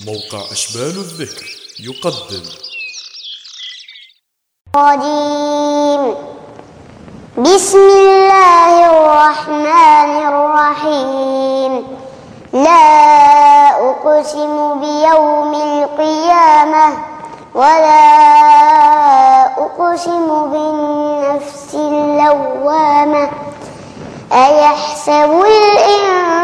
موقع أشبال الذكر يقدم. الرجيم بسم الله الرحمن الرحيم. لا أقسم بيوم القيامة ولا أقسم بالنفس اللوامة. أيحسب الإنسان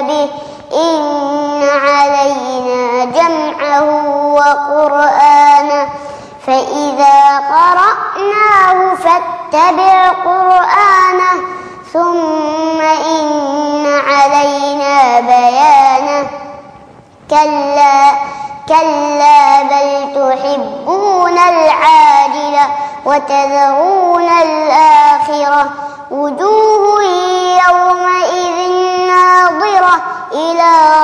به إن علينا جمعه وقرآنه فإذا قرأناه فاتبع قرآنه ثم إن علينا بيانه. كلا كلا بل تحبون العاجلة وتذرون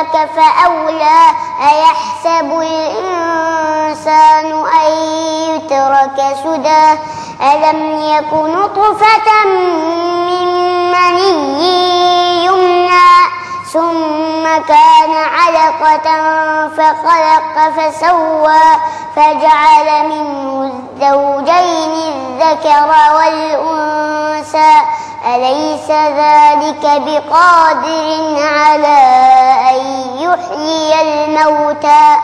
لك فأولى أيحسب الإنسان أن يترك سدى؟ ألم يك نطفة من مني يمنى؟ ثم كان علقة فخلق فسوى فجعل منه الزوجين الذكر والأنثى. أليس ذلك بقادر على يحيي الموتى